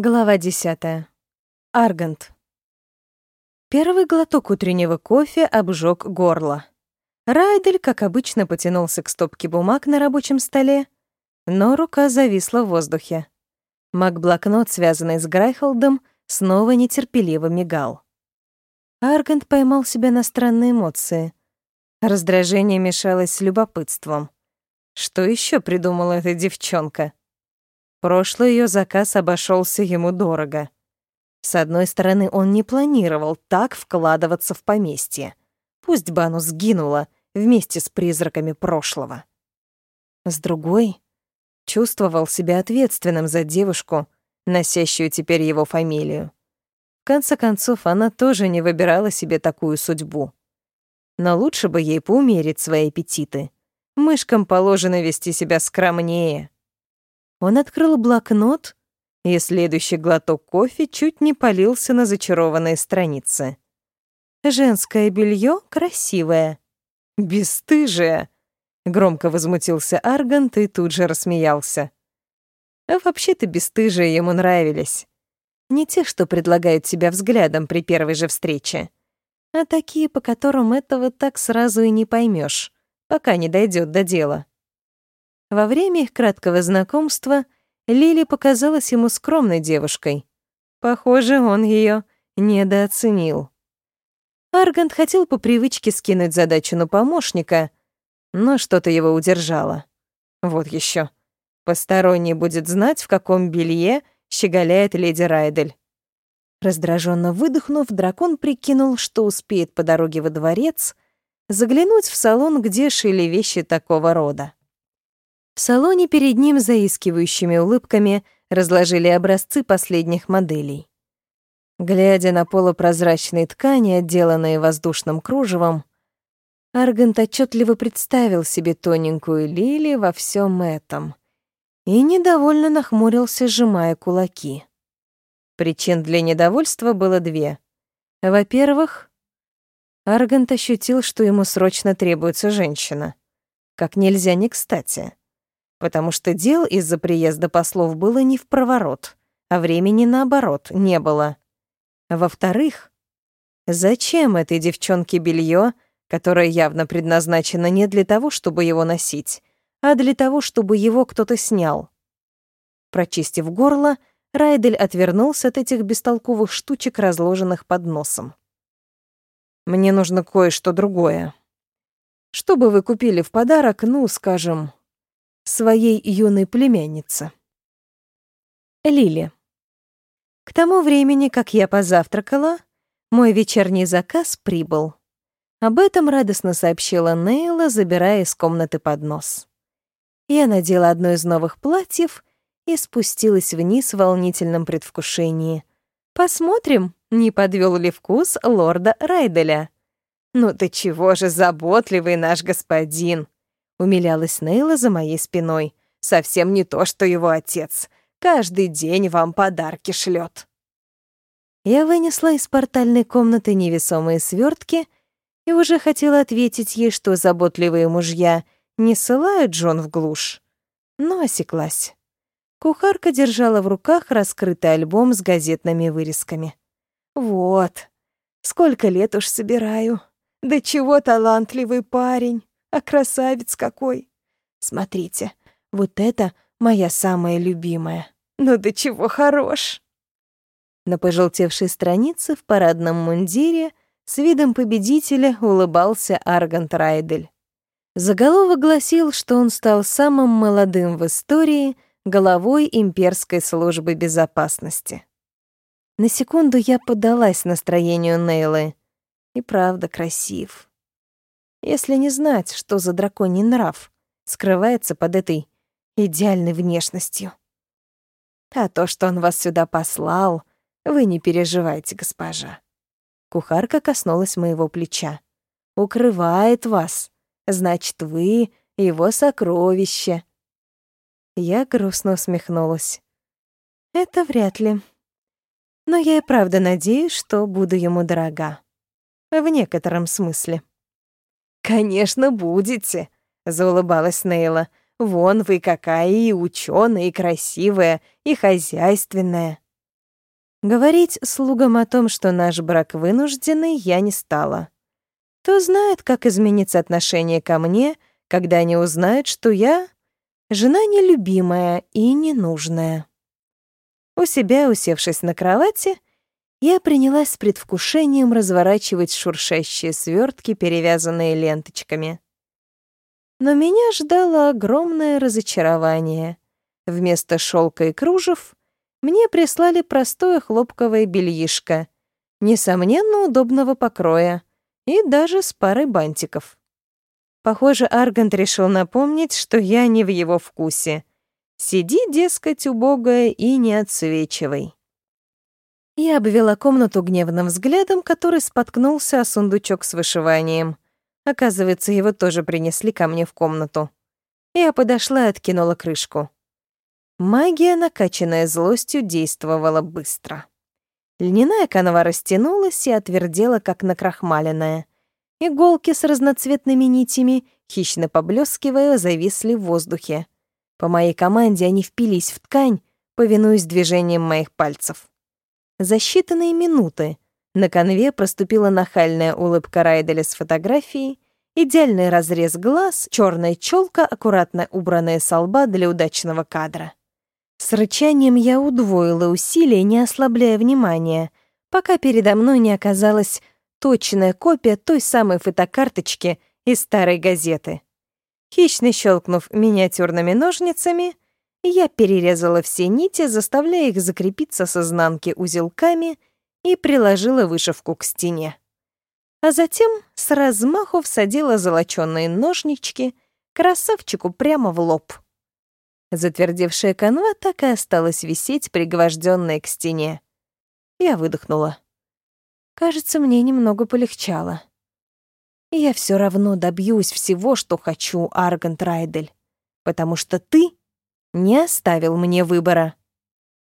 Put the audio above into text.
Глава десятая. Аргант. Первый глоток утреннего кофе обжег горло. Райдель, как обычно, потянулся к стопке бумаг на рабочем столе, но рука зависла в воздухе. Маг-блокнот, связанный с Грайхолдом, снова нетерпеливо мигал. Аргант поймал себя на странные эмоции. Раздражение мешалось с любопытством. Что еще придумала эта девчонка? Прошлый ее заказ обошелся ему дорого. С одной стороны, он не планировал так вкладываться в поместье. Пусть Бану сгинула вместе с призраками прошлого. С другой, чувствовал себя ответственным за девушку, носящую теперь его фамилию. В конце концов, она тоже не выбирала себе такую судьбу. Но лучше бы ей поумерить свои аппетиты. Мышкам положено вести себя скромнее. Он открыл блокнот, и следующий глоток кофе чуть не полился на зачарованные страницы. «Женское белье красивое». «Бесстыжие!» — громко возмутился Аргант и тут же рассмеялся. Вообще-то бесстыжие ему нравились. Не те, что предлагают себя взглядом при первой же встрече, а такие, по которым этого так сразу и не поймешь, пока не дойдет до дела. Во время их краткого знакомства Лили показалась ему скромной девушкой. Похоже, он ее недооценил. Аргант хотел по привычке скинуть задачу на помощника, но что-то его удержало. Вот еще. Посторонний будет знать, в каком белье щеголяет леди Райдель. Раздраженно выдохнув, дракон прикинул, что успеет по дороге во дворец заглянуть в салон, где шили вещи такого рода. В салоне перед ним заискивающими улыбками разложили образцы последних моделей. Глядя на полупрозрачные ткани, отделанные воздушным кружевом, Аргант отчетливо представил себе тоненькую Лили во всем этом и недовольно нахмурился, сжимая кулаки. Причин для недовольства было две. Во-первых, Аргант ощутил, что ему срочно требуется женщина. Как нельзя не кстати потому что дел из-за приезда послов было не в проворот, а времени, наоборот, не было. Во-вторых, зачем этой девчонке белье, которое явно предназначено не для того, чтобы его носить, а для того, чтобы его кто-то снял? Прочистив горло, Райдель отвернулся от этих бестолковых штучек, разложенных под носом. «Мне нужно кое-что другое. Что бы вы купили в подарок, ну, скажем, своей юной племяннице. Лили. К тому времени, как я позавтракала, мой вечерний заказ прибыл. Об этом радостно сообщила Нейла, забирая из комнаты поднос. Я надела одно из новых платьев и спустилась вниз в волнительном предвкушении. Посмотрим, не подвел ли вкус лорда Райделя. «Ну ты чего же заботливый наш господин!» Умилялась Нейла за моей спиной. «Совсем не то, что его отец. Каждый день вам подарки шлет. Я вынесла из портальной комнаты невесомые свертки и уже хотела ответить ей, что заботливые мужья не ссылают Джон в глушь, но осеклась. Кухарка держала в руках раскрытый альбом с газетными вырезками. «Вот, сколько лет уж собираю. Да чего талантливый парень. А красавец какой! Смотрите, вот это моя самая любимая. Ну до чего хорош!» На пожелтевшей странице в парадном мундире с видом победителя улыбался Аргант Райдель. Заголовок гласил, что он стал самым молодым в истории головой имперской службы безопасности. На секунду я поддалась настроению Нейлы. И правда красив если не знать, что за драконий нрав скрывается под этой идеальной внешностью. А то, что он вас сюда послал, вы не переживайте, госпожа. Кухарка коснулась моего плеча. Укрывает вас. Значит, вы его сокровище. Я грустно усмехнулась. Это вряд ли. Но я и правда надеюсь, что буду ему дорога. В некотором смысле. «Конечно, будете», — заулыбалась Нейла. «Вон вы какая и ученая, и красивая, и хозяйственная». Говорить слугам о том, что наш брак вынужденный, я не стала. Кто знает, как изменится отношение ко мне, когда они узнают, что я — жена нелюбимая и ненужная. У себя, усевшись на кровати, я принялась с предвкушением разворачивать шуршащие свертки, перевязанные ленточками. Но меня ждало огромное разочарование. Вместо шелка и кружев мне прислали простое хлопковое бельишко, несомненно, удобного покроя, и даже с парой бантиков. Похоже, Аргант решил напомнить, что я не в его вкусе. Сиди, дескать, убогая, и не отсвечивай. Я обвела комнату гневным взглядом, который споткнулся о сундучок с вышиванием. Оказывается, его тоже принесли ко мне в комнату. Я подошла и откинула крышку. Магия, накачанная злостью, действовала быстро. Льняная канва растянулась и отвердела, как накрахмаленная. Иголки с разноцветными нитями, хищно поблескивая, зависли в воздухе. По моей команде они впились в ткань, повинуясь движением моих пальцев. За считанные минуты на конве проступила нахальная улыбка Райделя с фотографией, идеальный разрез глаз, черная челка, аккуратно убранная со лба для удачного кадра. С рычанием я удвоила усилия, не ослабляя внимания, пока передо мной не оказалась точная копия той самой фотокарточки из старой газеты. Хищно щелкнув миниатюрными ножницами, я перерезала все нити, заставляя их закрепиться с изнанки узелками и приложила вышивку к стене. А затем с размаху всадила золочёные ножнички красавчику прямо в лоб. Затвердевшая канва так и осталась висеть, пригвождённая к стене. Я выдохнула. Кажется, мне немного полегчало. Я все равно добьюсь всего, что хочу, Аргант Райдель, потому что ты не оставил мне выбора.